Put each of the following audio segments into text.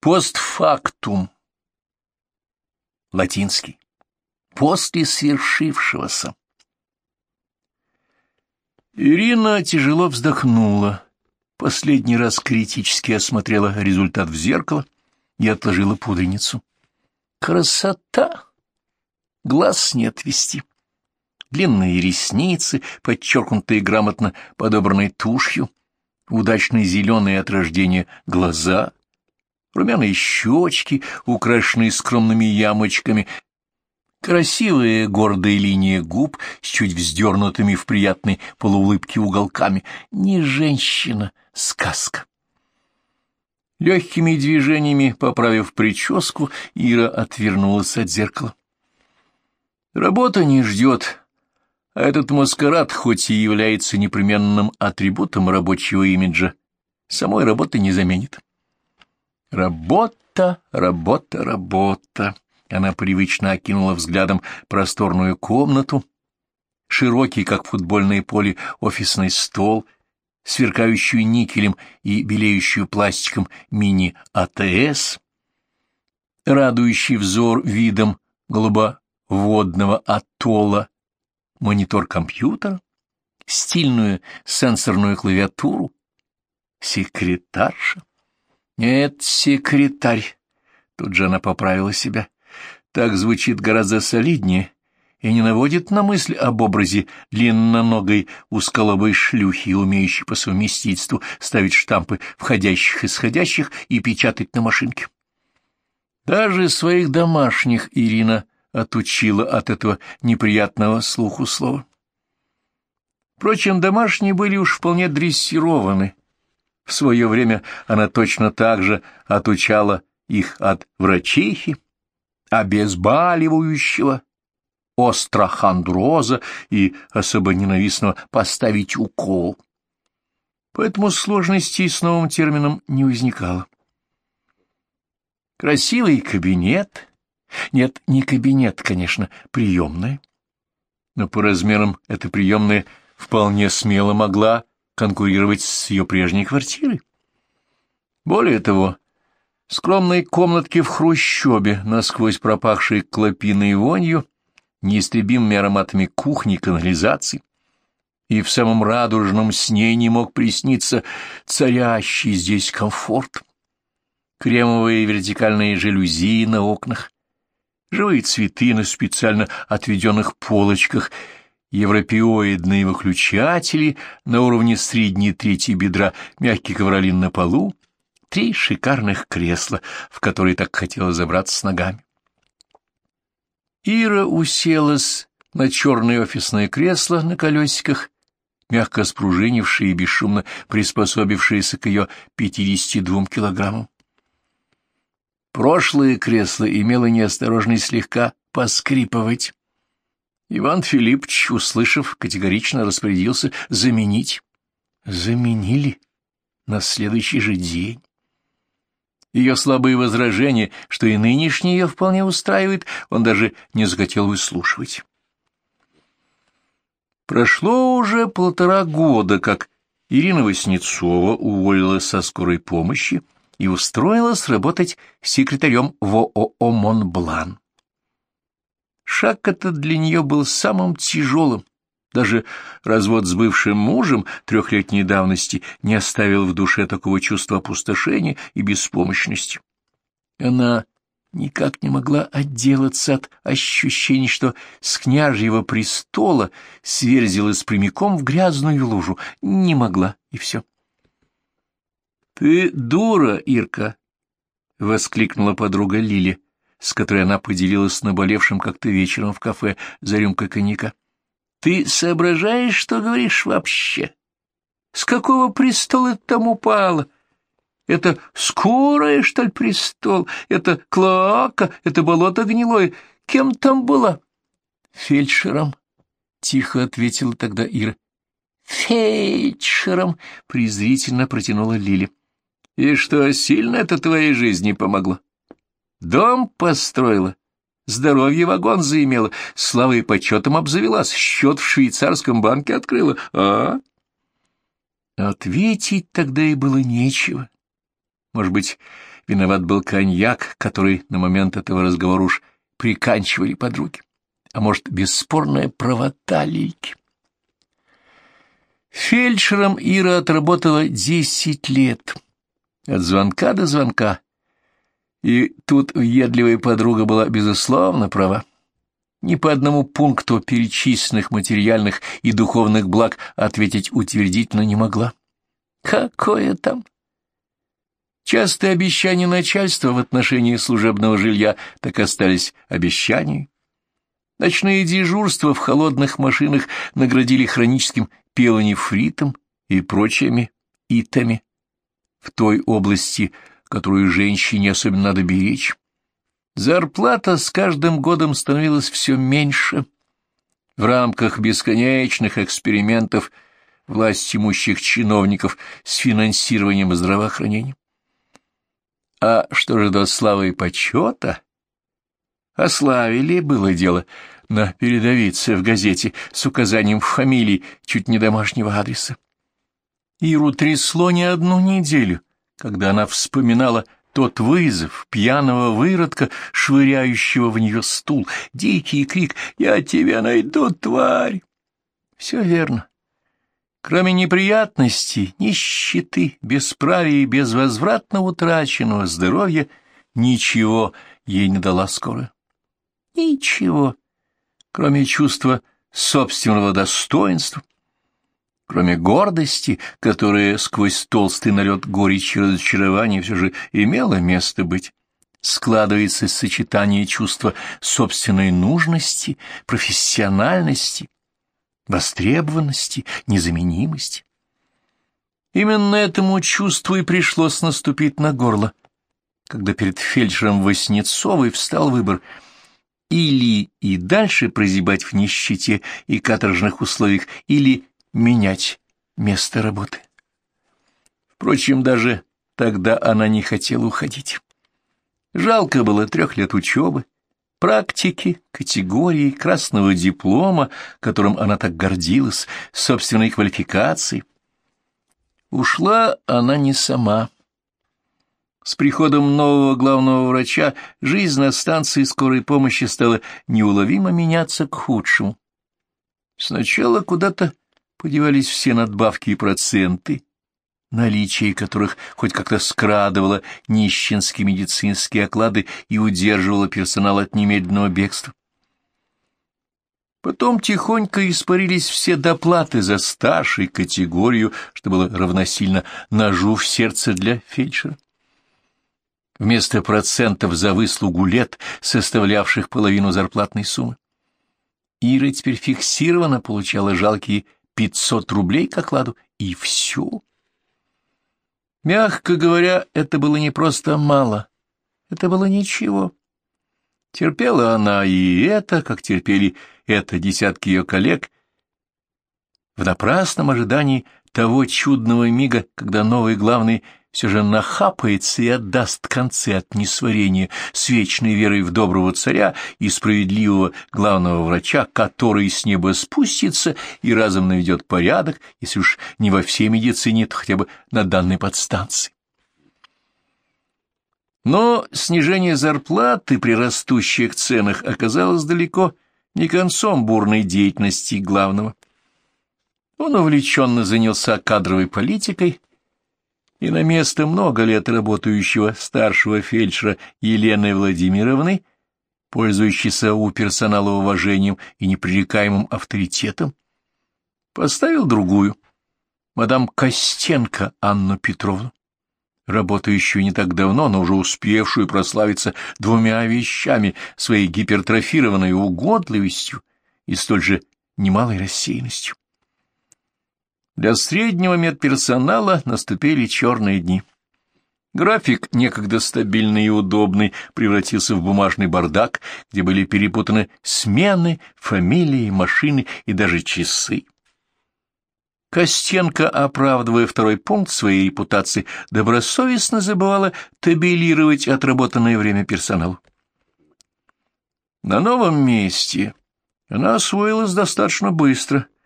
Постфактум. Латинский. После свершившегося. Ирина тяжело вздохнула, последний раз критически осмотрела результат в зеркало и отложила пудреницу. Красота! Глаз не отвести. Длинные ресницы, подчеркнутые грамотно подобранной тушью, удачные зеленые от рождения глаза, румяные щечки, украшенные скромными ямочками, красивая гордая линия губ с чуть вздернутыми в приятной полуулыбке уголками. Не женщина, сказка. Легкими движениями, поправив прическу, Ира отвернулась от зеркала. Работа не ждет, а этот маскарад, хоть и является непременным атрибутом рабочего имиджа, самой работы не заменит. Работа, работа, работа. Она привычно окинула взглядом просторную комнату, широкий, как футбольное поле, офисный стол, сверкающую никелем и белеющую пластиком мини-АТС, радующий взор видом голубоводного атолла, монитор компьютера, стильную сенсорную клавиатуру, секретарша. Нет, секретарь. Тут же она поправила себя. Так звучит гораздо солиднее и не наводит на мысль об образе длинноногой узколобой шлюхи, умеющей по совместительству ставить штампы входящих и сходящих и печатать на машинке. Даже своих домашних Ирина отучила от этого неприятного слуху слова. Впрочем, домашние были уж вполне дрессированы. В свое время она точно так же отучала их от врачихи, обезболивающего, острохондроза и особо ненавистного поставить укол. Поэтому сложностей с новым термином не возникало. Красивый кабинет. Нет, не кабинет, конечно, приемная. Но по размерам эта приемная вполне смело могла конкурировать с ее прежней квартирой. Более того, скромной комнатки в хрущобе, насквозь пропахшей клопиной вонью, неистребимыми ароматами кухни и канализации, и в самом радужном сне не мог присниться царящий здесь комфорт. Кремовые вертикальные жалюзи на окнах, живые цветы на специально отведенных полочках, европеоидные выключатели на уровне средней трети бедра, мягкий ковролин на полу, три шикарных кресла, в которые так хотела забраться с ногами. Ира уселась на черное офисное кресло на колесиках, мягко спружинившие и бесшумно приспособившиеся к ее 52 килограммам. Прошлое кресло имело неосторожность слегка поскрипывать. Иван Филиппович, услышав, категорично распорядился заменить. Заменили на следующий же день. Ее слабые возражения, что и нынешний ее вполне устраивает, он даже не захотел выслушивать. Прошло уже полтора года, как Ирина Васнецова уволилась со скорой помощи и устроилась работать секретарем в ООО «Монблан». Шаг этот для нее был самым тяжелым, даже развод с бывшим мужем трехлетней давности не оставил в душе такого чувства опустошения и беспомощности. Она никак не могла отделаться от ощущения, что с княжьего престола сверзилась прямиком в грязную лужу. Не могла, и все. — Ты дура, Ирка! — воскликнула подруга Лили, с которой она поделилась наболевшим как-то вечером в кафе за рюмкой коньяка. Ты соображаешь, что говоришь вообще? С какого престола ты там упала? Это скорая, что ли, престол? Это клоака? Это болото гнилое? Кем там была? Фельдшером, — тихо ответила тогда Ира. Фельдшером, — презрительно протянула Лили. И что, сильно это твоей жизни помогло? Дом построила, Здоровье вагон заимела, славой и почетом обзавелась, счет в швейцарском банке открыла, а? Ответить тогда и было нечего. Может быть, Виноват был коньяк, который на момент этого разговора уж приканчивали подруги. А может, бесспорная правота Лильки. Фельдшером Ира отработала десять лет. От звонка до звонка. И тут въедливая подруга была, безусловно, права. Ни по одному пункту перечисленных материальных и духовных благ ответить утвердительно не могла. Какое там? Частые обещания начальства в отношении служебного жилья так остались обещаниями. Ночные дежурства в холодных машинах наградили хроническим пелонефритом и прочими итами в той области, которую женщине особенно надо беречь. Зарплата с каждым годом становилась все меньше. В рамках бесконечных экспериментов власть имущих чиновников с финансированием здравоохранения. А что же до славы и почета? Ославили было дело на передовице в газете с указанием фамилии чуть не домашнего адреса. Иру трясло не одну неделю, когда она вспоминала тот вызов пьяного выродка, швыряющего в нее стул, дикий крик «Я тебя найду, тварь!» Все верно. Кроме неприятностей, нищеты, бесправия и безвозвратно утраченного здоровья, ничего ей не дала скоро. Ничего, кроме чувства собственного достоинства, кроме гордости, которая сквозь толстый налет горечи разочарования все же имела место быть, складывается сочетание чувства собственной нужности, профессиональности, востребованности, незаменимости. Именно этому чувству и пришлось наступить на горло, когда перед фельдшером Васнецовой встал выбор — или и дальше прозябать в нищете и каторжных условиях, или менять место работы. Впрочем, даже тогда она не хотела уходить. Жалко было трех лет учебы, практики, категории, красного диплома, которым она так гордилась, собственной квалификацией. Ушла она не сама. С приходом нового главного врача жизнь на станции скорой помощи стала неуловимо меняться к худшему. Сначала куда-то подевались все надбавки и проценты, наличие которых хоть как-то скрадывало нищенские медицинские оклады и удерживало персонал от немедленного бегства. Потом тихонько испарились все доплаты за старшей категорию, что было равносильно ножу в сердце для фельдшера. Вместо процентов за выслугу лет, составлявших половину зарплатной суммы. Ира теперь фиксированно получала жалкие 500 рублей к окладу, и все. Мягко говоря, это было не просто мало, это было ничего. Терпела она и это, как терпели это десятки ее коллег, в напрасном ожидании того чудного мига, когда новый главный все же нахапается и отдаст концы от несварения с вечной верой в доброго царя и справедливого главного врача, который с неба спустится и разом наведет порядок, если уж не во всей медицине, то хотя бы на данной подстанции. Но снижение зарплаты при растущих ценах оказалось далеко не концом бурной деятельности главного. Он увлеченно занялся кадровой политикой, и на место много лет работающего старшего фельдшера Елены Владимировны, пользующейся у персонала уважением и непререкаемым авторитетом, поставил другую, мадам Костенко Анну Петровну, работающую не так давно, но уже успевшую прославиться двумя вещами, своей гипертрофированной угодливостью и столь же немалой рассеянностью. Для среднего медперсонала наступили черные дни. График, некогда стабильный и удобный, превратился в бумажный бардак, где были перепутаны смены, фамилии, машины и даже часы. Костенко, оправдывая второй пункт своей репутации, добросовестно забывала табелировать отработанное время персоналу. На новом месте она освоилась достаточно быстро —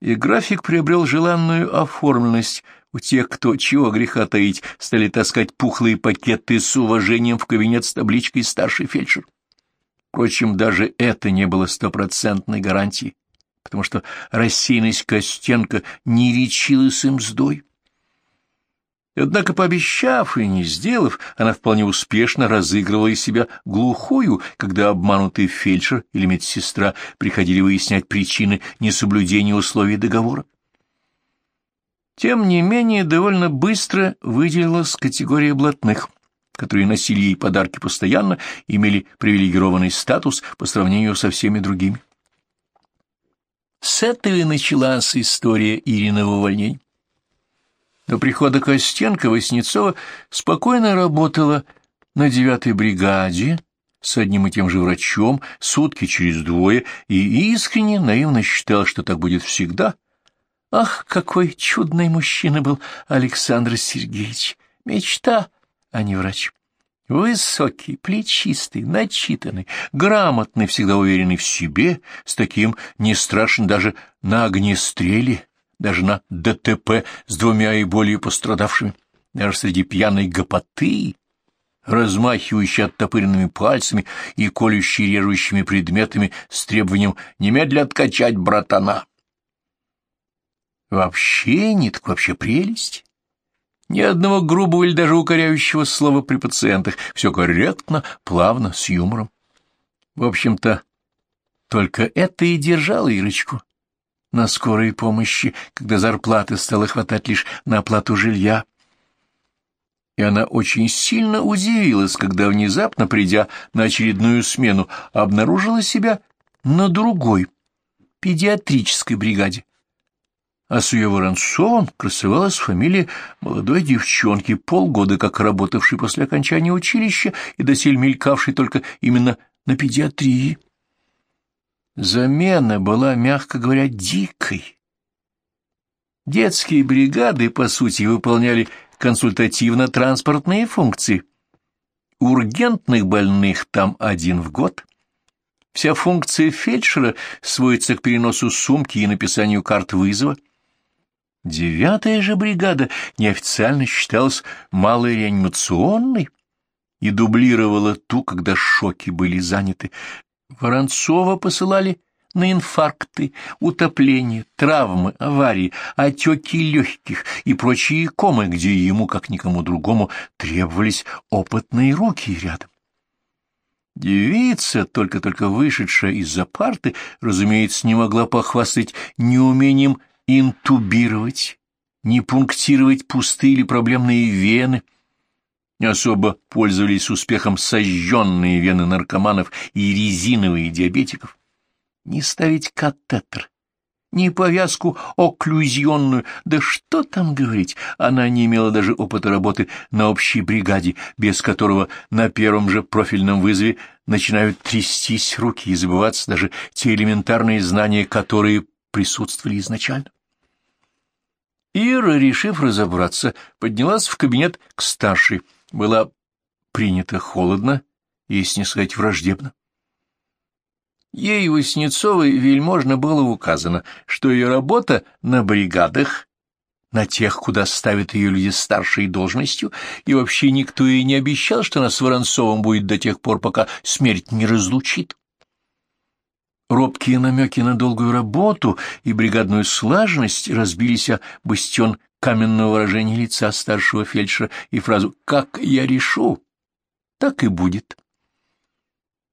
и график приобрел желанную оформленность, у тех, кто, чего греха таить, стали таскать пухлые пакеты с уважением в кабинет с табличкой «Старший фельдшер». Впрочем, даже это не было стопроцентной гарантией, потому что рассеянность Костенко не речилась им мздой. Однако, пообещав и не сделав, она вполне успешно разыгрывала из себя глухую, когда обманутый фельдшер или медсестра приходили выяснять причины несоблюдения условий договора. Тем не менее, довольно быстро выделилась категория блатных, которые носили ей подарки постоянно, имели привилегированный статус по сравнению со всеми другими. С этого и началась история Ириного увольнения. До прихода Костенко Васнецова спокойно работала на девятой бригаде с одним и тем же врачом сутки через двое и искренне наивно считала, что так будет всегда. Ах, какой чудный мужчина был Александр Сергеевич! Мечта, а не врач. Высокий, плечистый, начитанный, грамотный, всегда уверенный в себе, с таким не страшен даже на огнестреле, даже на ДТП с двумя и более пострадавшими, даже среди пьяной гопоты, размахивающей оттопыренными пальцами и колющей режущими предметами с требованием немедля откачать братана. Вообще нет, вообще прелесть. Ни одного грубого или даже укоряющего слова при пациентах. Все корректно, плавно, с юмором. В общем-то, только это и держало Ирочку на скорой помощи, когда зарплаты стало хватать лишь на оплату жилья. И она очень сильно удивилась, когда, внезапно придя на очередную смену, обнаружила себя на другой, педиатрической бригаде. А с ее Воронцовым красовалась фамилия молодой девчонки, полгода как работавшей после окончания училища и досель мелькавшей только именно на педиатрии. Замена была, мягко говоря, дикой. Детские бригады, по сути, выполняли консультативно-транспортные функции. Ургентных больных там один в год. Вся функция фельдшера сводится к переносу сумки и написанию карт вызова. Девятая же бригада неофициально считалась малой реанимационной и дублировала ту, когда шоки были заняты. Воронцова посылали на инфаркты, утопления, травмы, аварии, отеки легких и прочие комы, где ему, как никому другому, требовались опытные руки рядом. Девица, только-только вышедшая из-за парты, разумеется, не могла похвастать неумением интубировать, не пунктировать пустые или проблемные вены — не особо пользовались успехом сожженные вены наркоманов и резиновые диабетиков. Не ставить катетер, ни повязку окклюзионную, да что там говорить, она не имела даже опыта работы на общей бригаде, без которого на первом же профильном вызове начинают трястись руки и забываться даже те элементарные знания, которые присутствовали изначально. Ира, решив разобраться, поднялась в кабинет к старшей, была принята холодно если не сказать, враждебно. Ей, Васнецовой, вельможно было указано, что ее работа на бригадах, на тех, куда ставят ее люди старшей должностью, и вообще никто ей не обещал, что она с Воронцовым будет до тех пор, пока смерть не разлучит. Робкие намеки на долгую работу и бригадную слаженность разбились о бастион каменного выражения лица старшего фельдшера и фразу «Как я решу, так и будет».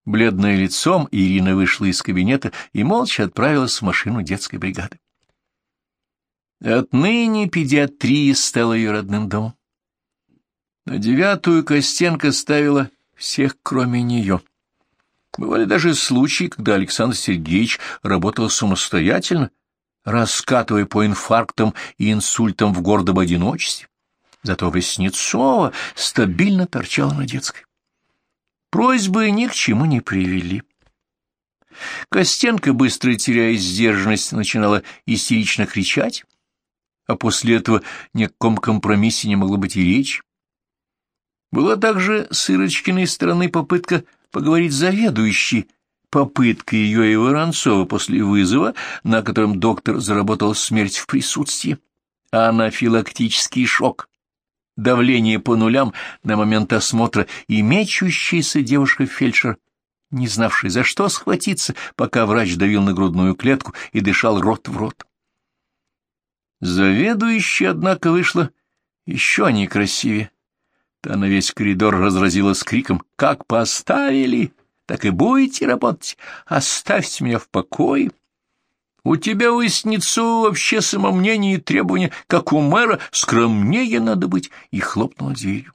Бледное лицом Ирина вышла из кабинета и молча отправилась в машину детской бригады. Отныне педиатрия стала ее родным домом. На девятую Костенко ставила всех, кроме нее. Бывали даже случаи, когда Александр Сергеевич работал самостоятельно, раскатывая по инфарктам и инсультам в гордом одиночестве. Зато Васнецова стабильно торчала на детской. Просьбы ни к чему не привели. Костенко, быстро теряя сдержанность, начинала истерично кричать, а после этого ни о каком компромиссе не могло быть и речи. Была также с Ирочкиной стороны попытка поговорить с заведующей, попытка ее и Воронцова после вызова, на котором доктор заработал смерть в присутствии. анафилактический шок, давление по нулям на момент осмотра и мечущаяся девушка-фельдшер, не знавшая, за что схватиться, пока врач давил на грудную клетку и дышал рот в рот. Заведующая, однако, вышла еще некрасивее. Та на весь коридор разразилась криком «Как поставили, так и будете работать! Оставьте меня в покое!» У тебя, Васнецова, вообще самомнение и требования, как у мэра, скромнее надо быть, и хлопнула дверью.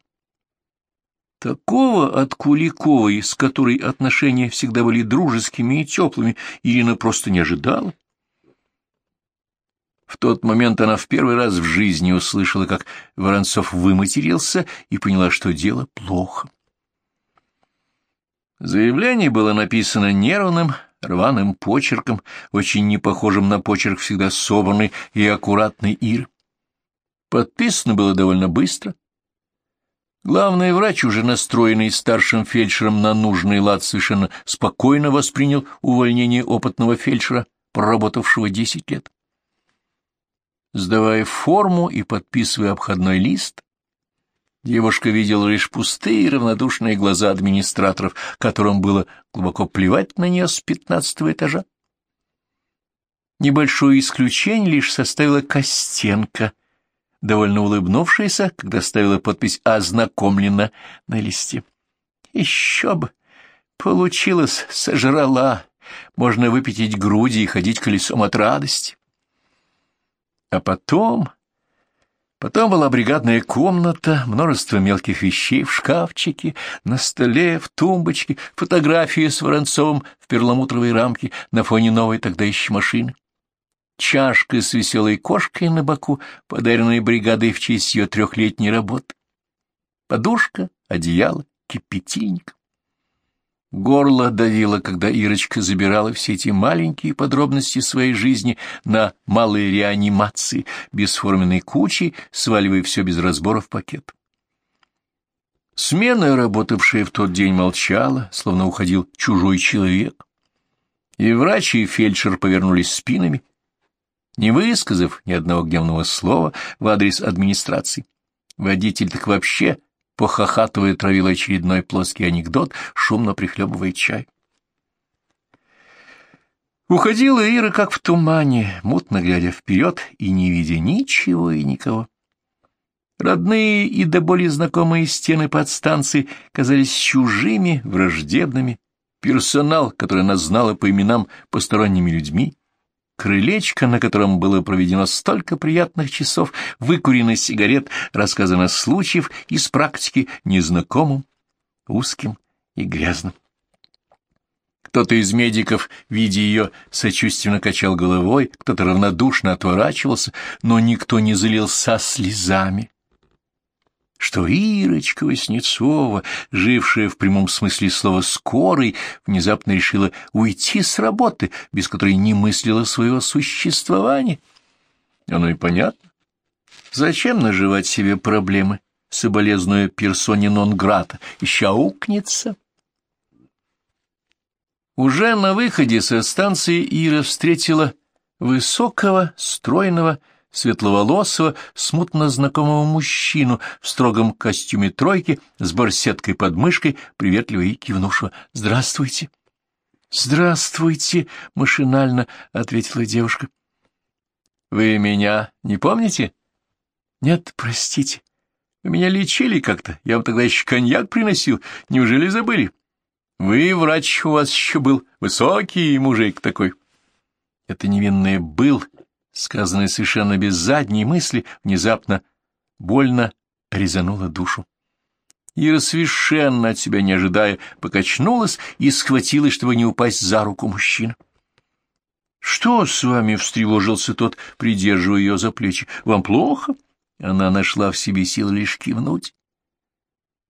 Такого от Куликовой, с которой отношения всегда были дружескими и теплыми, Ирина просто не ожидала. В тот момент она в первый раз в жизни услышала, как Воронцов выматерился и поняла, что дело плохо. Заявление было написано нервным, рваным почерком, очень не похожим на почерк всегда собранный и аккуратный Ир. Подписано было довольно быстро. Главный врач, уже настроенный старшим фельдшером на нужный лад, совершенно спокойно воспринял увольнение опытного фельдшера, проработавшего десять лет. Сдавая форму и подписывая обходной лист, девушка видела лишь пустые и равнодушные глаза администраторов, которым было глубоко плевать на нее с пятнадцатого этажа. Небольшое исключение лишь составила Костенко, довольно улыбнувшаяся, когда ставила подпись «Ознакомлена» на листе. Еще бы! Получилось, сожрала. Можно выпятить груди и ходить колесом от радости. А потом... Потом была бригадная комната, множество мелких вещей в шкафчике, на столе, в тумбочке, фотографии с Воронцовым в перламутровой рамке на фоне новой тогда еще машины. Чашка с веселой кошкой на боку, подаренная бригадой в честь ее трехлетней работы. Подушка, одеяло, кипятильник. Горло давило, когда Ирочка забирала все эти маленькие подробности своей жизни на малые реанимации, бесформенной кучей, сваливая все без разбора в пакет. Смена, работавшая в тот день, молчала, словно уходил чужой человек. И врач, и фельдшер повернулись спинами, не высказав ни одного гневного слова в адрес администрации. Водитель так вообще похохатывая, травил очередной плоский анекдот, шумно прихлебывая чай. Уходила Ира как в тумане, мутно глядя вперед и не видя ничего и никого. Родные и до боли знакомые стены подстанции казались чужими, враждебными. Персонал, который она знала по именам посторонними людьми, крылечко, на котором было проведено столько приятных часов, выкурено сигарет, рассказано случаев из практики незнакомым, узким и грязным. Кто-то из медиков, видя ее, сочувственно качал головой, кто-то равнодушно отворачивался, но никто не залился слезами что Ирочка Васнецова, жившая в прямом смысле слова скорой, внезапно решила уйти с работы, без которой не мыслила своего существования. Оно и понятно. Зачем наживать себе проблемы, соболезную персоне нон-грата, еще аукнется? Уже на выходе со станции Ира встретила высокого, стройного, светловолосого, смутно знакомого мужчину в строгом костюме тройки с барсеткой под мышкой, приветливо и кивнувшего «Здравствуйте». «Здравствуйте», — машинально ответила девушка. «Вы меня не помните?» «Нет, простите. Вы меня лечили как-то. Я вам тогда еще коньяк приносил. Неужели забыли? Вы врач у вас еще был, высокий мужик такой». Это невинное «был» сказанное совершенно без задней мысли, внезапно больно резануло душу. Ира совершенно от себя не ожидая покачнулась и схватилась, чтобы не упасть за руку мужчины. — Что с вами? — встревожился тот, придерживая ее за плечи. — Вам плохо? Она нашла в себе силы лишь кивнуть.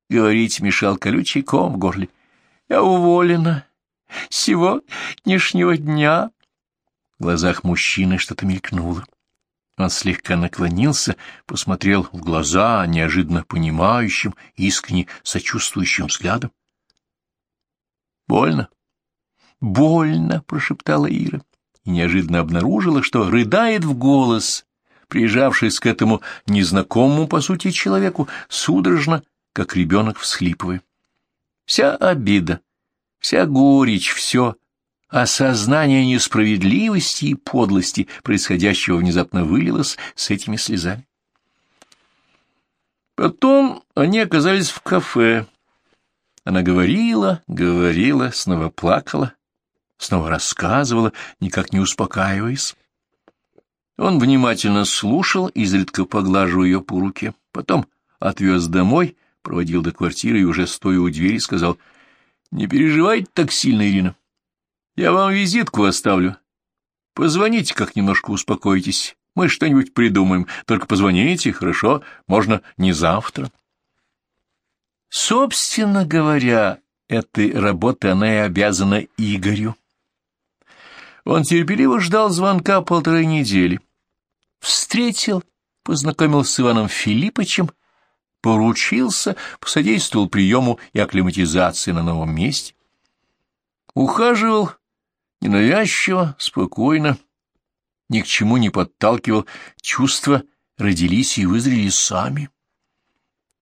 Говорить мешал колючий ком в горле. — Я уволена. Сегодняшнего дня в глазах мужчины что-то мелькнуло. Он слегка наклонился, посмотрел в глаза неожиданно понимающим, искренне сочувствующим взглядом. «Больно? Больно!» — прошептала Ира и неожиданно обнаружила, что рыдает в голос, прижавшись к этому незнакомому, по сути, человеку, судорожно, как ребенок всхлипывая. Вся обида, вся горечь, все осознание несправедливости и подлости происходящего внезапно вылилось с этими слезами. Потом они оказались в кафе. Она говорила, говорила, снова плакала, снова рассказывала, никак не успокаиваясь. Он внимательно слушал, изредка поглаживая ее по руке, потом отвез домой, проводил до квартиры и уже стоя у двери сказал, «Не переживайте так сильно, Ирина. Я вам визитку оставлю. Позвоните, как немножко успокойтесь. Мы что-нибудь придумаем. Только позвоните, хорошо? Можно не завтра». Собственно говоря, этой работы она и обязана Игорю. Он терпеливо ждал звонка полторы недели. Встретил, познакомился с Иваном Филипповичем, поручился, посодействовал приему и акклиматизации на новом месте. Ухаживал ненавязчиво, спокойно, ни к чему не подталкивал, чувства родились и вызрели сами.